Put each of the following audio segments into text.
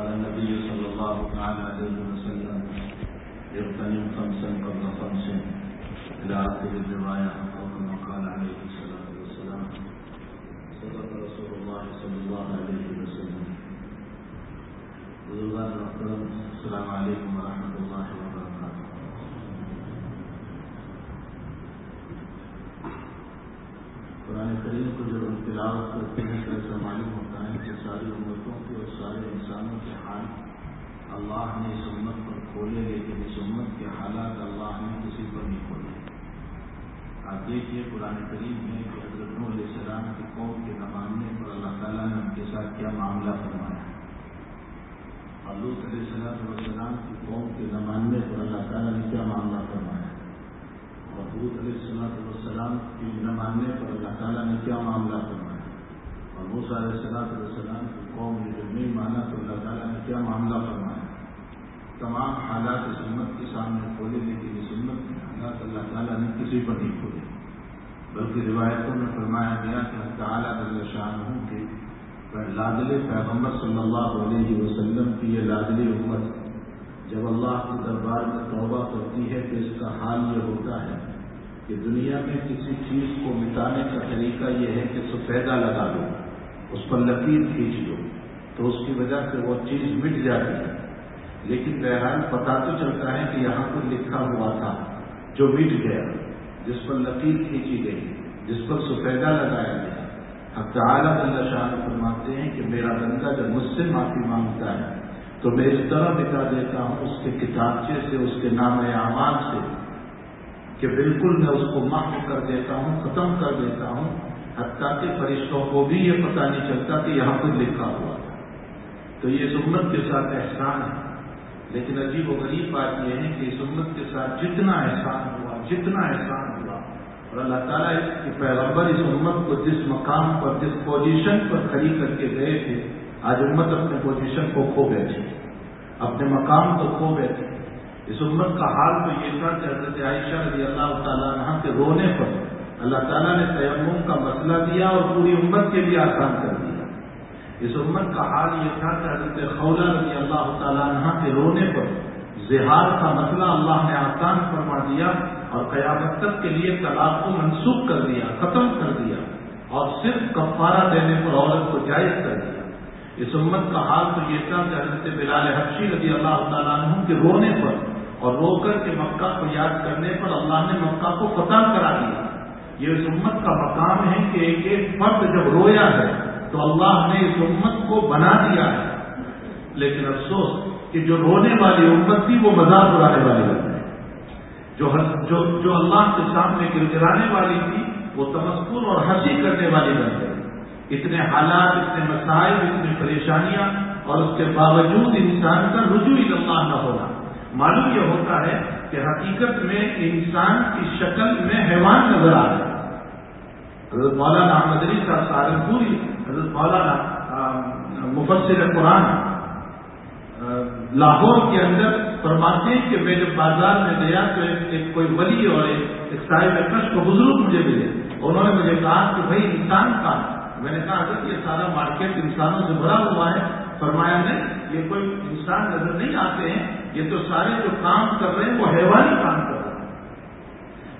قال النبي صلى الله تعالى عليه وسلم اغتنم خمسا قبل خمس إلى آخر الرواية أو كما قال عليه الصلاة والسلام صدق رسول الله صلى الله عليه وسلم بزرگان محترم السلام علیکم ورحمۃ اللہ وبرکاتہ قرآن کریم کو جب ہم تلاوت کرتے ہیں تو ایسا معلوم ہوتا ہے کہ ساری امتوں کے اور سارے انسانوں کے حال اللہ نے اس امت پر کھولے لیکن اس امت کے حالات اللہ نے کسی پر نہیں کھولے آپ دیکھیے، قرآن کریم میں کہ حضرت علیہ السلام کی قوم کے نہ ماننے پر اللہ تعالیٰ نے ان کے ساتھ کیا معاملہ فرمایا؟ علیہ السلام کی قوم کے نہ ماننے پر اللہ تعالیٰ نے کیا معاملہ فرمایا؟ اور حروط علیہ السلام والسلام کی نہ ماننے پر اللہ تعالیٰ نے کیا معاملہ فرمایا؟ اور موسیٰ علیہ السلام والسلام کی قوم نے جب نہیں مانا تو اللہ تعالیٰ نے کیا معاملہ فرمایا؟ تمام حالات اس کے سامنے کھولے لیکن اس امت کے حالات اللہ تعالیٰ نے کسی پر نہیں کھولے۔ بلکہ روایتوں میں فرمایا گیا کہ تعالیٰ اللہ شاہ ہوں کہ لادل پیغمبر صلی اللہ علیہ وسلم کی یہ لادلی امت جب اللہ کے دربار میں توبہ کرتی ہے تو اس کا حال یہ ہوتا ہے کہ دنیا میں کسی چیز کو مٹانے کا طریقہ یہ ہے کہ سفیدہ لگا دو، اس پر لکیر کھینچ دو، تو اس کی وجہ سے وہ چیز مٹ جاتی ہے۔ لیکن بہرحال پتا تو چلتا ہے کہ یہاں پر لکھا ہوا تھا جو مٹ گیا۔ جس پر لکیر کھینچی گئی، جس پر سفیدہ لگایا گیا۔ اب تعالیٰ اللہ شاہ فرماتے ہیں کہ میرا بندہ جب مجھ سے معافی مانگتا ہے، تو میں اس طرح بتا دیتا ہوں اس کے کتابچے سے، اس کے نام اعمال سے کہ بالکل میں اس کو معاف کر دیتا ہوں، ختم کر دیتا ہوں، حتیٰ کہ فرشتوں کو بھی یہ پتہ نہیں چلتا کہ یہاں پر لکھا ہوا تھا تو یہ امت کے ساتھ احسان ہے۔ لیکن عجیب و غریب بات یہ ہے کہ اس امت کے ساتھ جتنا احسان ہوا، جتنا احسان اور اللہ تعالیٰ کے پیغمبر، اس امت کو جس مقام پر، جس پوزیشن پر کھڑی کر کے گئے تھے، آج امت اپنے پوزیشن کو کھو بیٹھی اپنے مقام کو کھو بیٹھے اس امت کا حال تو یہ تھا کہ حضرت عائشہ رضی اللہ تعالیٰ عنہ کے رونے پر اللہ تعالیٰ نے تیمم کا مسئلہ دیا اور پوری امت کے لیے آسان کر دیا۔ اس امت کا حال یہ تھا کہ حضرت خولہ رضی اللہ تعالیٰ عنہ کے رونے پر زہار کا مسئلہ اللہ نے آسان فرما دیا اور قیامت تک کے لیے طلاق کو منسوخ کر دیا، ختم کر دیا اور صرف کفارہ دینے پر عورت کو جائز کر دیا۔ اس امت کا حال تو یہ تھا کہ حضرت بلال حفشی رضی اللہ تعالیٰ عنہ کے رونے پر اور رو کر کے مکہ کو یاد کرنے پر اللہ نے مکہ کو فتح کرا دیا۔ یہ اس امت کا مقام ہے کہ ایک ایک فرد جب رویا ہے تو اللہ نے اس امت کو بنا دیا ہے۔ لیکن افسوس کہ جو رونے والی امت تھی وہ مذاق اڑانے والی بن گئی جو جو جو اللہ کے سامنے گر گرانے والی تھی، وہ تمسکر اور ہنسی کرنے والی بن گئی۔ اتنے حالات، اتنے مسائل، اتنی پریشانیاں اور اس کے باوجود انسان کا رجوع اللہ نہ ہونا۔ معلوم یہ ہوتا ہے کہ حقیقت میں انسان کی شکل میں حیوان نظر آ رہا ہے۔ حضرت مولانا احمد علی صاحب سہارنپوری حضرت مولانا مفسر قرآن لاہور کے اندر فرماتے ہیں کہ میں جب بازار میں گیا تو ایک, ایک کوئی ولی اور ایک, ایک صاحب کش کو بزرگ مجھے ملے۔ انہوں نے مجھے کہا کہ بھائی انسان کا میں نے کہا حضرت یہ سارا مارکیٹ انسانوں سے بھرا ہوا ہے۔ فرمایا نے یہ کوئی انسان نظر نہیں آتے ہیں۔ یہ تو سارے جو کام کر رہے ہیں وہ حیوانی کام کر رہے ہیں۔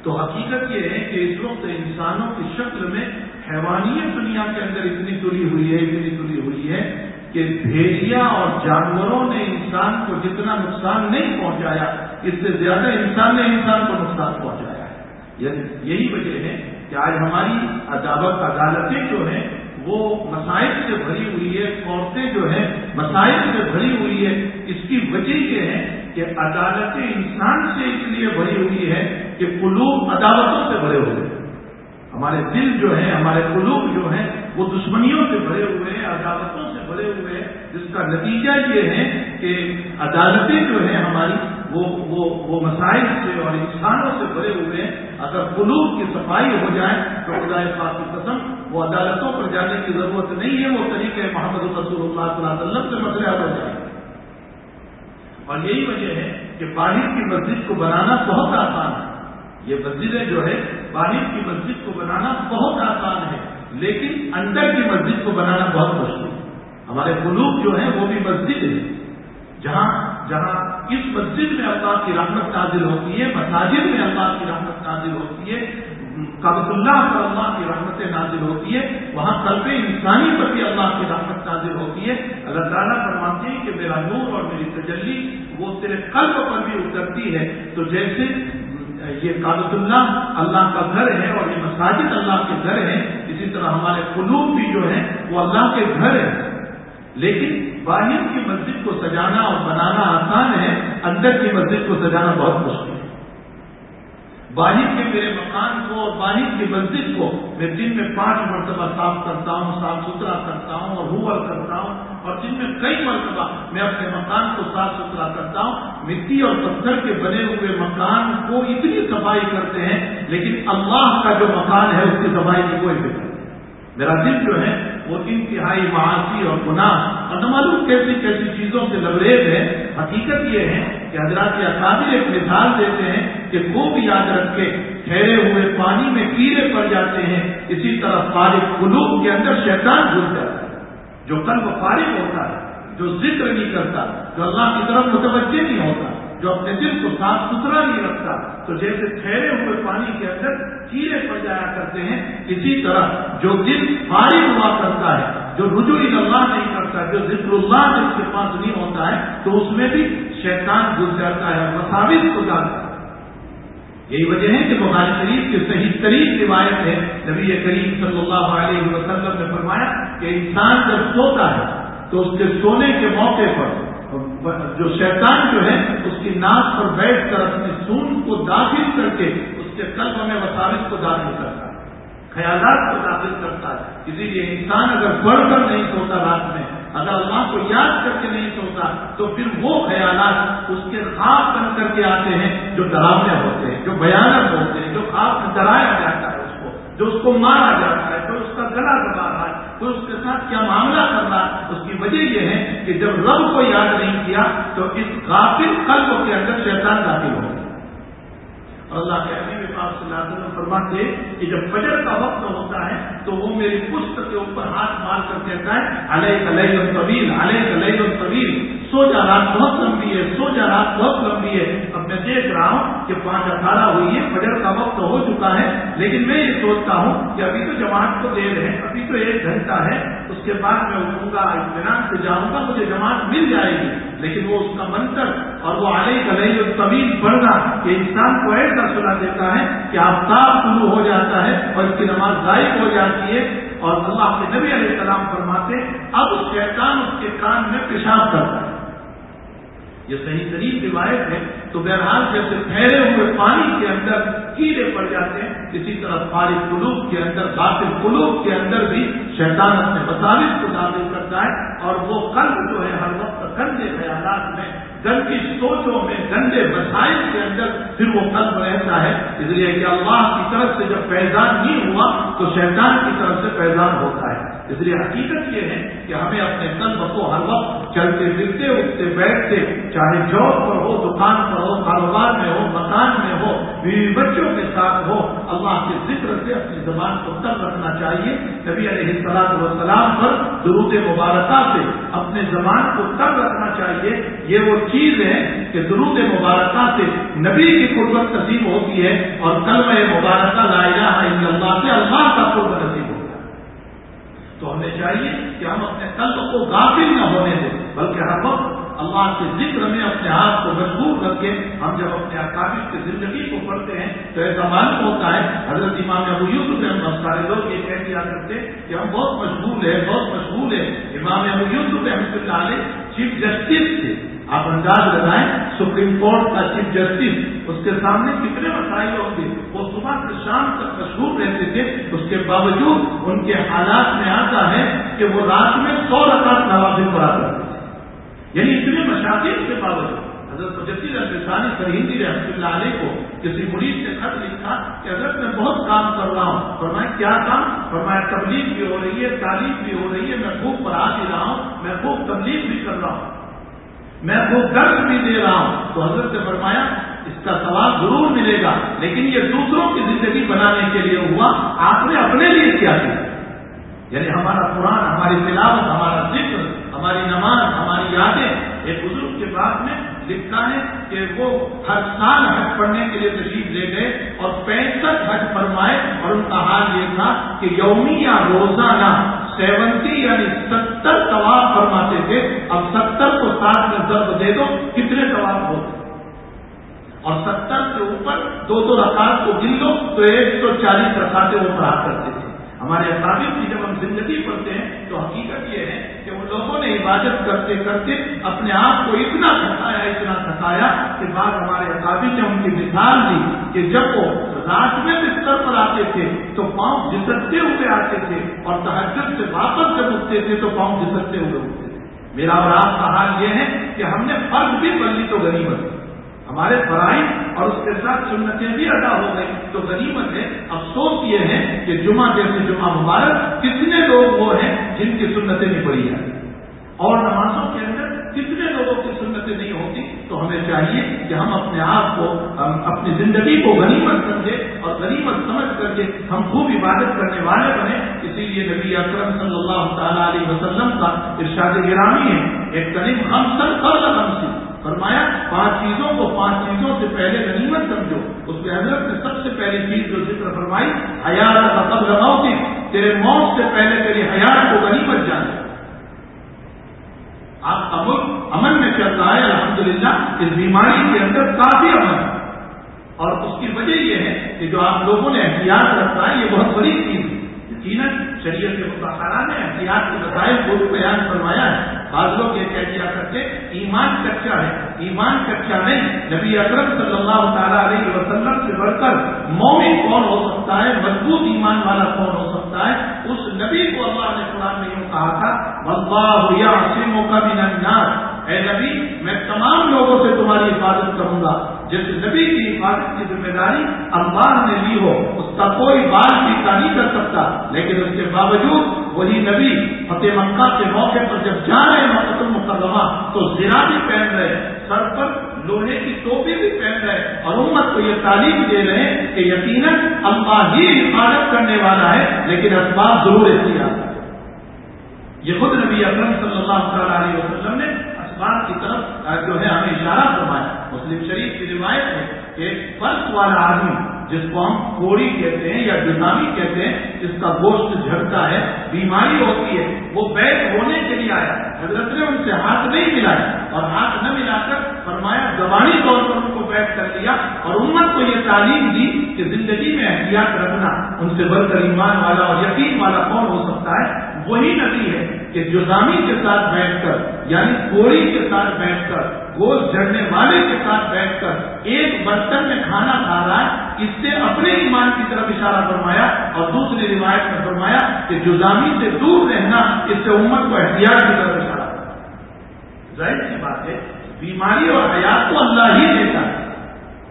تو حقیقت یہ ہے کہ اس وقت انسانوں کی شکل میں حیوانیت دنیا کے اندر اتنی تلی ہوئی ہے اتنی تلی ہوئی ہے کہ بھیڑیا اور جانوروں نے انسان کو جتنا نقصان نہیں پہنچایا، اس سے زیادہ انسان نے انسان کو نقصان پہنچایا ہے۔ یعنی یہی وجہ ہے کہ آج ہماری عدالت عدالتیں جو ہیں، وہ مسائل سے بھری ہوئی ہے، عورتیں جو ہیں، مسائل سے بھری ہوئی ہے۔ اس کی وجہ یہ ہے کہ عدالتیں انسان سے اس لیے بھری ہوئی ہے کہ قلوب عدالتوں سے بھرے ہوئے ہیں۔ ہمارے دل جو ہیں، ہمارے قلوب جو ہیں، وہ دشمنیوں سے بھرے ہوئے ہیں، عدالتوں سے بھرے ہوئے ہیں، جس کا نتیجہ یہ ہے کہ عدالتیں جو ہیں ہماری، وہ وہ وہ مسائل سے اور انسانوں سے بھرے ہوئے ہیں۔ اگر قلوب کی صفائی ہو جائے تو خدا پاک کی قسم، وہ عدالتوں پر جانے کی ضرورت نہیں ہے، وہ طریقے محمد رسول اللہ صلی اللہ علیہ وسلم سے مسئلہ ہو جائے اور یہی وجہ ہے کہ باہر کی مسجد کو بنانا بہت آسان ہے۔ یہ مسجدیں جو ہے باہر کی مسجد کو بنانا بہت آسان ہے، لیکن اندر کی مسجد کو بنانا بہت مشکل ہے۔ ہمارے قلوب جو ہیں، وہ بھی مسجد ہے جہاں جہاں اس مسجد میں اللہ کی رحمت نازل ہوتی ہے، مساجد میں اللہ کی رحمت نازل ہوتی ہے کابت اللہ پر اللہ کی رحمت نازل ہوتی ہے، وہاں قلب انسانی پر بھی اللہ کی رحمت نازل ہوتی ہے۔ اللہ تعالیٰ فرماتے ہیں کہ میرا نور اور میری تجلی وہ تیرے قلب پر بھی اترتی ہے۔ تو جیسے یہ کابت اللہ اللہ کا گھر ہے اور یہ مساجد اللہ کے گھر ہیں۔ اسی طرح ہمارے قلوب بھی جو ہیں وہ اللہ کے گھر ہیں۔ لیکن باہر کی مسجد کو سجانا اور بنانا آسان ہے، اندر کی مسجد کو سجانا بہت مشکل۔ ہے باہر کے میرے مکان کو اور باہر کی مسجد کو میں دن میں پانچ مرتبہ صاف کرتا ہوں، صاف ستھرا کرتا ہوں اور ہوور کرتا ہوں اور دن میں کئی مرتبہ میں اپنے مکان کو صاف ستھرا کرتا ہوں۔ مٹی اور پتھر کے بنے ہوئے مکان کو اتنی صفائی کرتے ہیں، لیکن اللہ کا جو مکان ہے، اس کی صفائی کی کوئی فکر میرا دل جو ہے، وہ انتہائی معاشی اور گناہ، اور معلوم کیسی کیسی چیزوں سے لبریز ہے حقیقت یہ ہے کہ حضرات اکابر ایک مثال دیتے ہیں کہ خوب یاد رکھ کے ٹھہرے ہوئے پانی میں کیڑے پڑ جاتے ہیں، اسی طرح فارغ قلوب کے اندر شیطان گھس جاتا ہے۔ جو قلب فارغ ہوتا ہے، جو ذکر نہیں کرتا، جو اللہ کی طرف متوجہ نہیں ہوتا، جو اپنے دل کو صاف ستھرا نہیں رکھتا، تو جیسے ٹھہرے ہوئے پانی کے اندر کیڑے پڑ جایا کرتے ہیں، اسی طرح جو دل فارغ ہوا کرتا ہے، جو رجوع اللہ نہیں کرتا، جو ذکر اللہ جس کے پاس نہیں ہوتا ہے، تو اس میں بھی شیطان گھس جاتا ہے مساوت کو جاتا ہے۔ یہی وجہ ہے کہ بخاری شریف کی صحیح ترین روایت ہے۔ نبی کریم صلی اللہ علیہ وسلم نے فرمایا کہ انسان جب سوتا ہے تو اس کے سونے کے موقع پر جو شیطان جو ہے، اس کی ناک پر بیٹھ کر اپنی سون کو داخل کر کے اس کے قلب میں وساوت کو داخل کرتا ہے، خیالات کو داخل کرتا ہے۔ اسی لیے انسان اگر بڑھ کر نہیں سوتا رات میں، اگر اللہ کو یاد کر کے تو پھر وہ خیالات اس کے خواب بن کر کے آتے ہیں جو ڈرامے ہوتے ہیں، جو بیانک ہوتے ہیں، جو خواب میں ڈرایا جاتا ہے اس کو، جو اس کو مارا جاتا ہے جو اس کا گلا دبا رہا ہے۔ تو اس کے ساتھ کیا معاملہ کر رہا اس کی وجہ یہ ہے کہ جب رب کو یاد نہیں کیا تو اس غافل قلب کے اندر شیطان داخل ہو گیا۔ اللہ کے حبیب پاک صلی اللہ علیہ وسلم فرماتے کہ جب فجر کا وقت ہوتا ہے تو وہ میری پشت کے اوپر ہاتھ مار کر کہتا ہے علیہ علیہ طویل علیہ علیہ طویل، سو جا رات بہت لمبی ہے، سو جا رات بہت لمبی ہے۔ اب میں دیکھ رہا ہوں کہ پانچ اٹھارہ ہوئی ہے، فجر کا وقت ہو چکا ہے، لیکن میں یہ سوچتا ہوں کہ ابھی تو جماعت کو دیر ہے، ابھی تو ایک گھنٹہ ہے، اس کے بعد میں اٹھوں گا، اطمینان سے جاؤں گا، مجھے جماعت مل جائے گی۔ لیکن وہ اس کا منتر اور وہ علیہ علیہ طویل پڑھنا کہ انسان کو ایسا سنا دیتا ہے کہ آفتاب شروع ہو جاتا ہے اور اس کی نماز غائب ہو جاتی ہے اور اللہ کے نبی علیہ السلام فرماتے اب شیطان اس کے کان میں پیشاب کرتا ہے۔ یہ صحیح ترین روایت ہے۔ تو بہرحال جیسے ٹھہرے ہوئے پانی کے اندر کیڑے پڑ جاتے ہیں، اسی طرح فارغ قلوب کے اندر، باطل قلوب کے اندر بھی شیطان اپنے مساوت کو داخل کرتا ہے اور وہ قلب جو ہے، ہر وقت گندے خیالات میں گندی سوچوں میں گندے مسائل کے اندر پھر وہ قلب رہتا ہے۔ اس لیے کہ اللہ کی طرف سے جب فیضان نہیں ہوا تو شیطان کی طرف سے فیضان ہوتا ہے۔ اس لیے حقیقت یہ ہے کہ ہمیں اپنے قلب کو ہر وقت چلتے پھرتے، اٹھتے بیٹھتے، چاہے جاب پر ہو، دکان پر ہو، کاروبار میں ہو، مکان میں ہو، بیوی بچوں کے ساتھ ہو، اللہ کے ذکر سے اپنی زبان کو تب رکھنا چاہیے۔ نبی علیہ السلام وسلام پر درود مبارکہ سے اپنے زبان کو تب رکھنا چاہیے۔ یہ وہ چیز ہے کہ درود مبارکہ سے نبی کی قربت نصیب ہوتی ہے اور کلمہ مبارکہ لا الہ الا اللہ سے اللہ کا قرب نصیب تو ہمیں چاہیے کہ ہم اپنے قلب کو غافل نہ ہونے دیں، بلکہ ہر وقت اللہ کے ذکر میں اپنے ہاتھ کو مجبور کر کے ہم جب اپنے اقابل کی زندگی کو پڑھتے ہیں تو ایسا معلوم ہوتا ہے، حضرت امام ابو یوسف احمد سارے لوگ یہ کہہ دیا کرتے کہ ہم بہت مشغول ہیں، بہت مشغول ہیں۔ امام ابو یوسف احمد اللہ علیہ چیف جسٹس تھے۔ آپ انداز لگائیں، سپریم کورٹ کا چیف جسٹس، اس کے سامنے کتنے مسائل ہوتے وہ صبح سے شام تک مشہور رہتے تھے، اس کے باوجود ان کے حالات میں آتا ہے کہ وہ رات میں سو رکعت نوازی پڑھا کرتے تھے یعنی اتنے مشاکل کے باوجود۔ حضرت مجدد الفسانی سرہندی رحمۃ اللہ علیہ کو کسی مریض نے خط لکھا کہ حضرت میں بہت کام کر رہا ہوں۔ فرمایا، کیا کام؟ فرمایا، تبلیغ بھی ہو رہی ہے، تعلیم بھی ہو رہی ہے، میں خوب پڑھا بھی رہا ہوں، میں خوب تبلیغ بھی کر رہا ہوں۔ میں خوب درد بھی دے رہا ہوں۔ تو حضرت نے فرمایا، اس کا سوال ضرور ملے گا۔ لیکن یہ دوسروں کی زندگی بنانے کے لیے ہوا، آپ نے اپنے لیے کیا کیا یعنی ہمارا قرآن، ہماری تلاوت، ہمارا ذکر، ہماری نماز، ہماری یادیں، ایک بزرگ کے بعد میں لکھتا ہے کہ وہ ہر سال حج پڑھنے کے لیے تشریف لے گئے اور پینسٹھ حج فرمائے اور ان کا حال یہ تھا کہ یومی یا روزانہ سیونٹی یعنی ستر طواف فرماتے تھے، اب ستر کو ساتھ میں ضرب دے دو، کتنے طواف ہو؟ اور ستر کے اوپر دو دو رکعت کو گن لو، تو ایک سو چالیس رکعتیں وہ پڑھا کرتے تھے۔ ہمارے اقابل کی جب ہم زندگی پڑھتے ہیں تو حقیقت یہ ہے کہ ان لوگوں نے عبادت کرتے کرتے اپنے آپ کو اتنا تھکایا اتنا تھکایا کہ بعد ہمارے اقابل نے ان کی مثال دی کہ جب وہ رات میں بستر پر آتے تھے تو پاؤں جھسکتے ہوئے آتے تھے اور تحجد سے واپس جب اٹھتے تھے تو پاؤں جھسکتے ہوئے اٹھتے تھے۔ میرا اور آپ کا حال یہ ہے کہ ہم نے فرض بھی پڑھ لی تو غریبت ہمارے فرائض اور اس کے ساتھ سنتیں بھی ادا ہو گئی تو غنیمت ہے، افسوس یہ ہے کہ جمعہ جیسے جمعہ مبارک کتنے لوگ وہ ہیں جن کی سنتیں نہیں پڑی جاتی۔ اور نمازوں کے اندر کتنے لوگوں کی سنتیں نہیں ہوتی، تو ہمیں چاہیے کہ ہم اپنے آپ کو اپنی زندگی کو غنیمت سمجھے اور غنیمت سمجھ کر کے ہم خوب عبادت کرنے والے بنے اسی لیے نبی اکرم صلی اللہ تعالی علیہ وسلم کا ارشاد گرامی ہے، ایک کریم ہم سب ہم سی فرمایا، پانچ چیزوں کو، پانچ چیزوں سے پہلے غنیمت سمجھو۔ اس کے حضرت نے سب سے پہلی چیز جو ذکر فرمائی، حیات کا قبل موت، تیرے موت سے پہلے تیری حیات کو غنیمت جانے۔ آپ کا ملک امن میں چل رہا ہے، الحمدللہ اس بیماری کے اندر کافی امن ہے۔ اور اس کی وجہ یہ ہے کہ جو آپ لوگوں نے احتیاط رکھا ہے یہ بہت بڑی چیز ہے۔ یقیناً شریعت کے مطالعہ نے احتیاط کے مسائل کو بیان فرمایا ہے۔ بعض لوگ یہ کہہ دیا کرتے ایمان کچا ہے؟ ایمان کچا نہیں؟ نبی اکرم صلی اللہ تعالیٰ علیہ وسلم سے بڑھ کر مومن کون ہو سکتا ہے؟ مضبوط ایمان والا کون ہو سکتا ہے؟ اس نبی کو اللہ نے قرآن میں یوں کہا تھا موقع بھی اے نبی، میں تمام لوگوں سے تمہاری حفاظت کروں گا۔ جس نبی کی حفاظت کی ذمہ داری اللہ نے لی ہو، اس کا کوئی بال پیتا نہیں کر سکتا۔ لیکن اس کے باوجود وہی نبی فتح مکہ کے موقع پر جب جا رہے ہیں مقدمہ تو زرا بھی پہن رہے سر پر لوہے کی ٹوپی بھی پہن رہے اور امت کو یہ تعلیم دے رہے ہیں کہ یقیناً اللہ ہی حفاظت کرنے والا ہے، لیکن اسباب ضرور احتیاط یہ خود نبی اکرم صلی اللہ تعالی علیہ وسلم نے اسباب کی طرف جو ہے ہمیں اشارہ فرمایا۔ مسلم شریف کی روایت ہے کہ فرق والا آدمی، جس کو ہم کوڑی کہتے ہیں یا جزامی کہتے ہیں، جس کا گوشت جھڑتا ہے، بیماری ہوتی ہے، وہ بیٹھ ہونے کے لیے آیا۔ حضرت نے ان سے ہاتھ نہیں ملایا اور ہاتھ نہ ملا کر فرمایا، زبانی طور پر ان کو بیٹھ کر لیا اور امت کو یہ تعلیم دی کہ زندگی میں احتیاط رکھنا ان سے بڑھ کر ایمان والا اور یقین والا کون ہو سکتا ہے۔ وہی نبی ہے کہ جزامی کے ساتھ بیٹھ کر یعنی کوڑی کے ساتھ بیٹھ کر، گوشت جھڑنے والے کے ساتھ بیٹھ کر، ایک برتن میں کھانا کھا رہا ہے، اس سے اپنے ایمان کی طرف اشارہ فرمایا اور دوسری روایت میں فرمایا کہ جزامی سے دور رہنا، اس سے امت کو احتیاط کی طرف اشارہ ظاہر سی بات ہے، بیماری اور حیات کو اللہ ہی دیتا ہے۔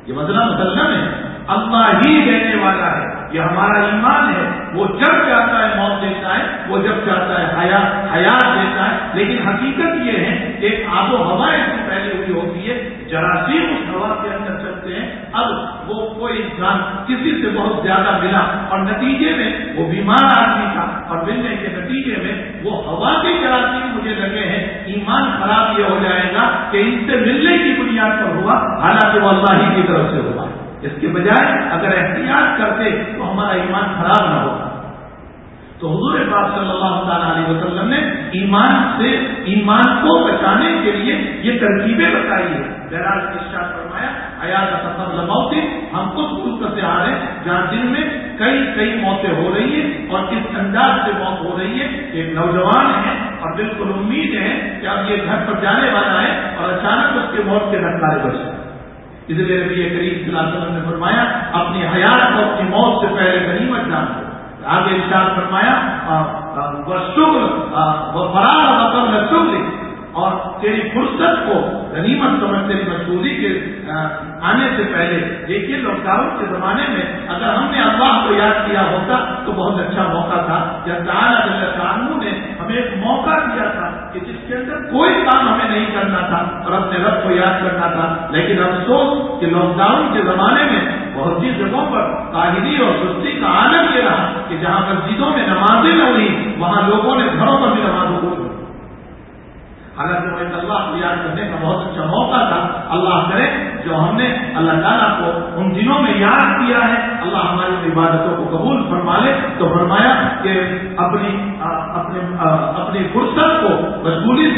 یہ مسئلہ مسلم ہے۔ اللہ ہی دینے والا ہے۔ یہ ہمارا ایمان ہے، وہ جب چاہتا ہے، موت دیتا ہے، وہ جب چاہتا ہے حیات حیات دیتا ہے۔ لیکن حقیقت یہ ہے کہ آب و ہوا اس پہلے ہوئی ہوتی ہے، جراثیم اس ہوا کے اندر چلتے ہیں۔ اب وہ کوئی انسان کسی سے بہت زیادہ ملا اور نتیجے میں وہ بیمار آدمی تھا اور ملنے کے نتیجے میں وہ ہوا کے جراثیم مجھے لگے ہیں۔ ایمان خراب یہ ہو جائے گا کہ ان سے ملنے کی بنیاد پر ہوا، حالانکہ وہ اللہ ہی کی طرف سے ہوا۔ اس کے بجائے اگر احتیاط کرتے تو ہمارا ایمان خراب نہ ہوتا۔ تو حضور پاک صلی اللہ تعالیٰ علیہ وسلم نے ایمان سے ایمان کو بچانے کے لیے یہ ترکیبیں بتائی ہے بہرحال ارشاد فرمایا حیات سفر لماؤ ہم کچھ ملک سے آ رہے ہیں جہاں دن میں کئی کئی موتیں ہو رہی ہیں اور کس انداز سے موت ہو رہی ہے ایک نوجوان ہے اور بالکل امید ہے کہ اب یہ گھر پر جانے والا ہے اور اچانک اس کے موت کے نقارے بچ اس لیے نبی کریم صلی اللہ علیہ وسلم نے فرمایا، اپنی حیات کو اپنی موت سے پہلے غنیمت جان دو آگے ارشاد فرمایا شکر وہ فرار مطلب شکر اور تیری فرصت کو غنیمت سمجھ، تیری کے آنے سے پہلے۔ دیکھیے لاک ڈاؤن کے زمانے میں اگر ہم نے اللہ کو یاد کیا ہوتا تو بہت اچھا موقع تھا۔ یا قانون نے ہمیں ایک موقع دیا تھا کہ جس کے اندر کوئی کام ہمیں نہیں کرنا تھا اور اپنے رب کو یاد کرنا تھا، لیکن افسوس کہ لاک ڈاؤن کے زمانے میں بہت سی جگہوں پر تاہری اور سستی کا عالم یہ رہا کہ جہاں مسجدوں میں نمازیں نہ ہوئی وہاں لوگوں نے گھروں پر بھی نمازوں کو حالانکہ اللہ کو یاد کرنے کا بہت اچھا موقع تھا۔ اللہ کرے جو ہم نے اللہ تعالیٰ کو ان دنوں میں یاد کیا ہے، اللہ ہماری عبادتوں کو قبول فرما لے۔ تو فرمایا کہ اپنی، اپنے اپنی فرصت کو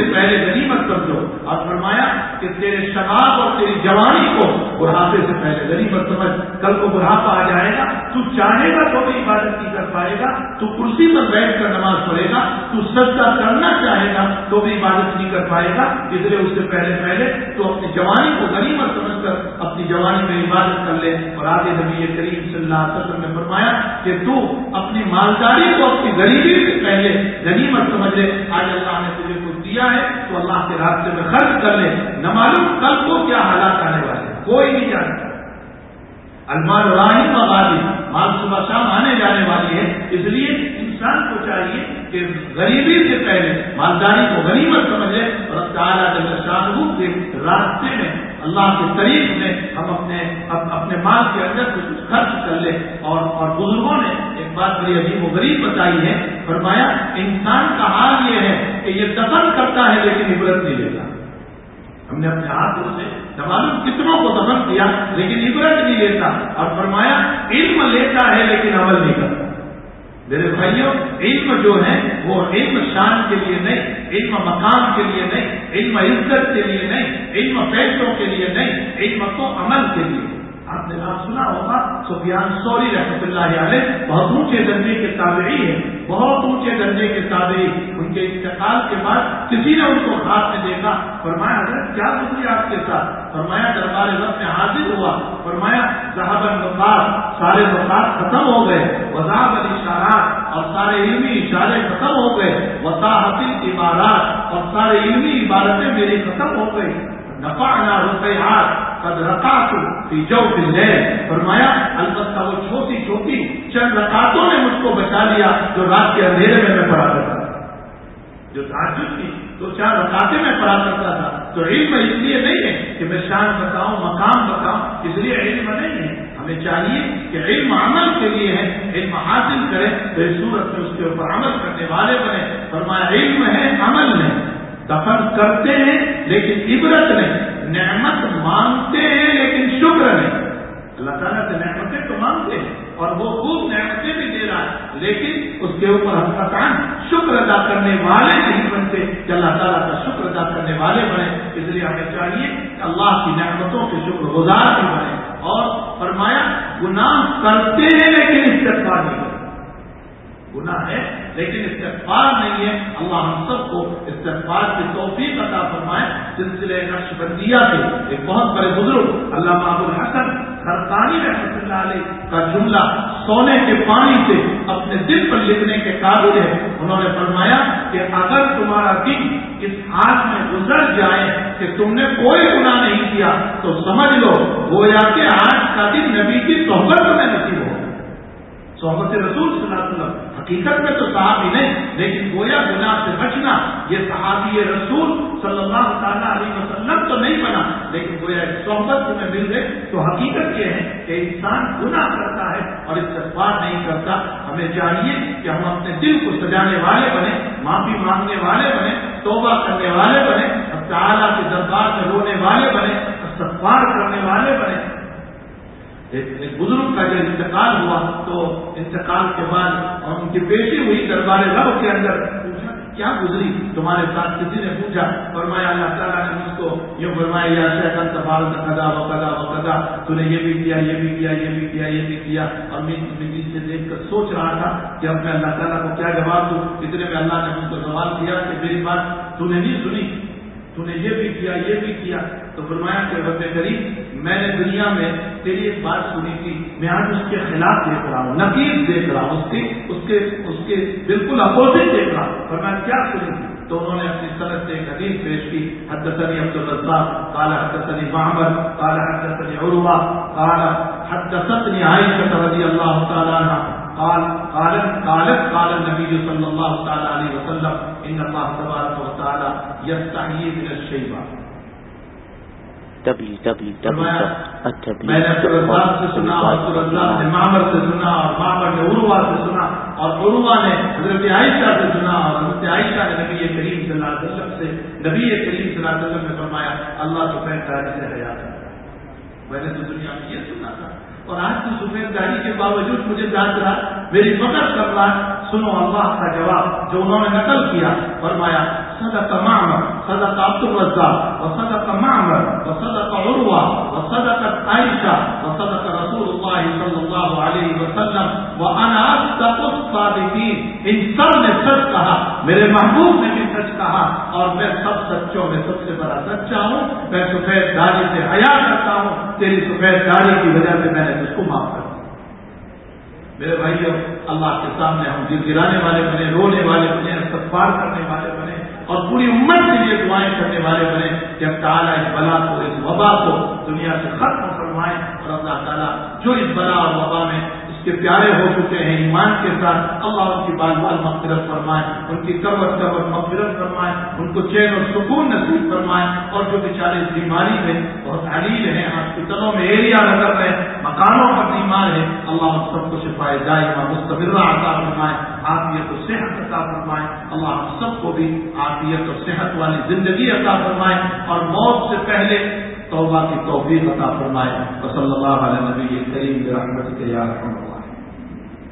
سے پہلے غنیمت کر دو اور فرمایا کہ تیرے شباب اور تیری جوانی کو بڑھاپے سے پہلے غنیمت سمجھ، کل کو بڑھاپا آ جائے گا، تو چاہے گا تو بھی عبادت نہیں کر پائے گا، تو کرسی پر بیٹھ کر نماز پڑھے گا، تو سجدہ کرنا چاہے گا تو بھی عبادت نہیں کر پائے گا، اس لیے اس سے پہلے پہلے تو اپنی جوانی کو غنیمت سمجھ کر اپنی جوانی میں عبادت کر لے۔ اور آگے نبی کریم صلی اللہ علیہ وسلم نے فرمایا کہ تو اپنی مالداری کو اپنی غریبی سے پہلے غنیمت سمجھ لے۔ آج اللہ نے تجھے دیا ہے تو اللہ کے راستے میں خرچ کر لے نہ معلوم کل کو کیا حالات آنے والے کوئی نہیں جانتا المال راہی مغادی مال صبح شام آنے جانے والی ہے۔ اس لیے انسان کو چاہیے کہ غریبی سے پہلے مالداری کو غنیمت سمجھ لے اور تعالیٰ جب شاہ کے راستے میں اللہ کے قریب میں ہم اپنے اپنے مال کے اندر کچھ خرچ کر لیں اور اور بزرگوں نے ایک بات بڑی عجیب و غریب بتائی ہے، فرمایا، انسان کا حال یہ ہے کہ یہ دفن کرتا ہے لیکن عبرت نہیں لیتا۔ ہم نے اپنے ہاتھوں سے معلوم کتنوں کو دفن کیا لیکن عبرت نہیں لیتا۔ اور فرمایا، علم لیتا ہے لیکن عمل نہیں کرتا۔ میرے بھائیوں، علم جو ہے، وہ علم شان کے لیے نہیں، علم مقام کے لیے نہیں، علم عزت کے لیے نہیں، علم پیسوں کے لیے نہیں، علم تو عمل کے لیے۔ آپ نے نام سنا ہوگا، سفیان سوری رحمۃ اللہ علیہ بہت اونچے درجے کے تابعی ہے بہت اونچے درجے کے تابعی ان کے انتقال کے بعد کسی نے ان کو ہاتھ میں دیکھا، فرمایا، حضرت، کیا گزری آپ کے ساتھ؟ فرمایا، دربار وقت میں حاضر ہوا۔ فرمایا صاحب الفاظ سارے وفات ختم ہو گئے۔ وضاحت اشارات اور سارے علمی اشارے ختم ہو گئے۔ وساحتی عبارات اور سارے علمی عبارتیں میری ختم ہو گئی نفعنا روپیات قد رکعت فی جو فرمایا، البتہ وہ چھوٹی چھوٹی چند رکعتوں نے مجھ کو بچا لیا جو رات کے اندھیرے میں میں پڑھا کرتا تھا۔ جو تعجب تھی تو چار رکاتے میں پڑھا کرتا تھا۔ تو علم اس لیے نہیں ہے کہ میں شان بتاؤں، مقام بتاؤں، اس لیے علم نہیں ہے۔ ہمیں چاہیے کہ علم عمل کے لیے ہے، علم حاصل کرے تو اس صورت میں اس کے اوپر عمل کرنے والے بنے۔ فرمایا، علم ہے، عمل نہیں دفن کرتے ہیں، لیکن عبرت نہیں۔ نعمت مانگتے ہیں لیکن شکر نہیں۔ اللہ تعالیٰ سے نعمتیں تو مانگتے ہیں اور وہ خوب نعمتیں بھی دے رہا ہے، لیکن اس کے اوپر ہم کسان شکر ادا کرنے والے نہیں بنتے۔ کہ اللہ تعالیٰ کا شکر ادا کرنے والے بنے، اس لیے ہمیں چاہیے کہ اللہ کی نعمتوں کے شکر گزار بھی بنے۔ اور فرمایا، گناہ کرتے ہیں لیکن استفاد نہیں۔ گناہ ہے لیکن استغفار نہیں ہے۔ اللہ ہم سب کو استغفار کی توفیق عطا فرمائے سلسلے نقش بندیا سے ایک بہت بڑے بزرگ اللہ باب الحسن سرکاری رحمت اللہ علیہ کا جملہ سونے کے پانی سے اپنے دل پر لکھنے کے قابل ہے۔ انہوں نے فرمایا کہ اگر تمہارا دن اس ہاتھ میں گزر جائے کہ تم نے کوئی گناہ نہیں کیا، تو سمجھ لو، گویا کہ آج کا دن نبی کی صحبت میں نصیب ہو۔ صحبت رسول صلی اللہ علیہ وسلم حقیقت میں تو صحابی نہیں، لیکن گویا گناہ سے بچنا، یہ صحابی رسول صلی اللہ تعالیٰ علیہ وسلم تو نہیں بنا، لیکن گویا صحبت میں مل گئے۔ تو حقیقت یہ ہے کہ انسان گناہ کرتا ہے اور استغفار نہیں کرتا۔ ہمیں چاہیے کہ ہم اپنے دل کو سجانے والے بنے معافی مانگنے والے بنے توبہ کرنے والے بنے تعالیٰ کے دربار میں رونے والے بنے استغفار کرنے والے بنے ایک بزرگ کا جب انتقال ہوا، تو انتقال کے بعد اور ان کی پیشی ہوئی دربار رب کے اندر پوچھا، کیا گزری؟ تمہارے ساتھ کسی نے پوچھا؟ فرمایا، اللہ تعالیٰ نے مجھ کو یوں فرمایا، یا شہر سوال کدا و کدا و کدا تو نے یہ بھی کیا، یہ بھی کیا، یہ بھی کیا، یہ بھی کیا؟ اور میں زندگی سے دیکھ کر سوچ رہا تھا کہ اب میں اللہ تعالیٰ کو کیا جواب دوں؟ اتنے میں اللہ نے مجھ کو سوال کیا کہ میری بات تو نے نہیں سنی تو نے یہ بھی کیا، یہ بھی کیا۔ تو فرمایا کہ رب کریم، میں نے دنیا میں تیری ایک بات سنی تھی، میں آج اس کے خلاف دیکھ رہا ہوں، نقیب دیکھ رہا ہوں، اس کے اس کے اس کے بالکل اپوزٹ دیکھ رہا ہوں۔ فرمایا، کیا سنی تھی تو انہوں نے اپنی صنعت سے ایک حدیث پیش کی حدثني عبد الرزاق، قال حدثني معمر، قال حدثني عروة قال حدثتني عائشة رضي الله تعالى عنها قال قالت قالت قال النبي صلى الله تعالى عليه وسلم ان الله تبارك وتعالى يستحيي من الشيبه میں نے عبدالرزاق سے سنا اور عبدالرزاق نے معمر سے سنا اور معمر نے عروہ سے سنا اور عروہ نے حضرت عائشہ سے سنا اور حضرت عائشہ نے نبی کریم صلی اللہ علیہ وسلم سے نبی کریم صلی اللہ علیہ وسلم نے فرمایا اللہ تو پہن کاری سے حیات میں نے تو دنیا میں یہ سنا تھا۔ اور آج کی سفید داری کے باوجود مجھے جانچ رہا، میری مدد کر رہا سنو اللہ کا جواب، جو انہوں نے نقل کیا، فرمایا صدق معمر صدق عبد الرزاق، وصدق معمر، وصدق عروة، وصدقت عائشة، وصدق رسول الله صلى الله عليه وسلم وانا اصدق الصادقين. ان سب نے سچ کہا، میرے محبوب نے بھی سچ کہا، اور میں سب سچوں میں سب سے بڑا سچا ہوں میں سفید داری سے حیا کرتا ہوں، تیری سفید داری کی وجہ سے میں نے اس کو معاف کر میرے بھائی اللہ کے سامنے ہم دل گرانے والے بنے، رونے والے بنے استفار کرنے والے پوری امت کے لیے دعائیں کرنے والے بنے کہ اب تعالیٰ اس بلا کو، اس وبا کو دنیا سے ختم کروائیں اور اللہ تعالیٰ جو اس بلا اور وبا میں کے پیارے ہو چکے ہیں ایمان کے ساتھ اللہ ان کی بال بال مغفرت فرمائے، ان کی قبر قبر مغفرت فرمائے، ان کو چین اور سکون نصیب فرمائے اور جو بیچارے بیماری میں بہت علیل ہیں ہاسپٹلوں میں ایریا نظر رہے مکانوں پر بیمار ہیں، اللہ ہم سب کو شفائے جائے مستقبل عطا فرمائے۔ آفیت و صحت عطا فرمائے۔ اللہ ہم سب کو بھی آفیت و صحت والی زندگی عطا فرمائے اور موت سے پہلے توبہ کی توفیق عطا فرمائے۔ صلی اللہ علیہ نبی کریم رحمت کے یا رحمت